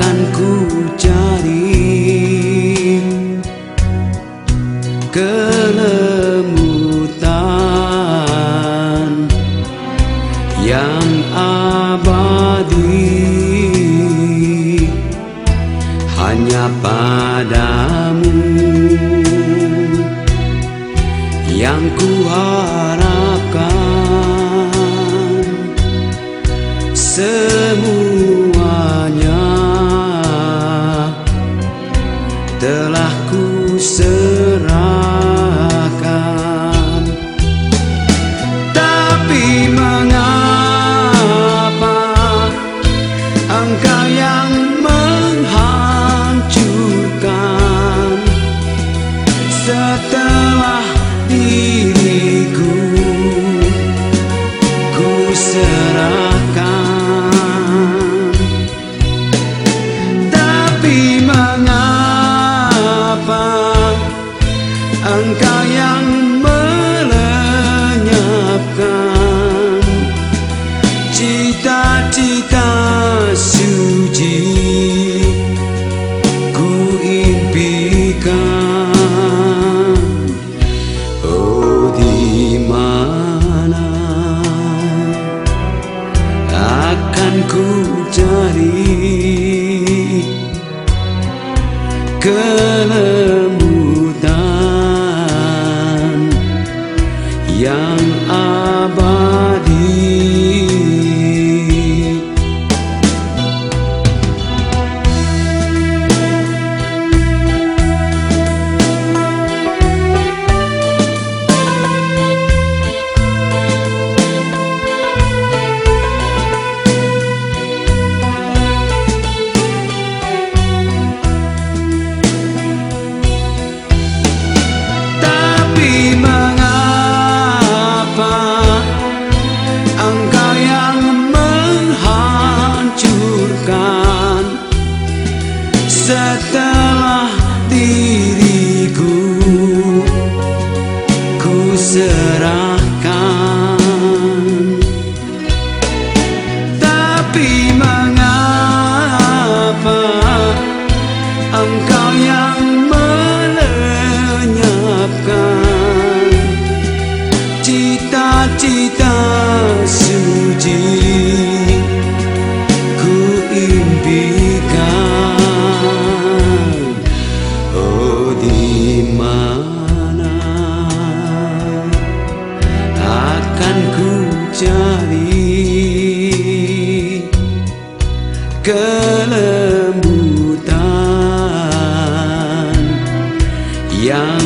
kelemutan abadi. Hanya padamu yang ku harapkan serahkan Tapi mengapa engkau yang akan ku cari. Kelembutan Tapi mengapa engkau yang menghancurkan setelah diriku ku serahkan? Tapi mengapa akan ku cari kelembutan yang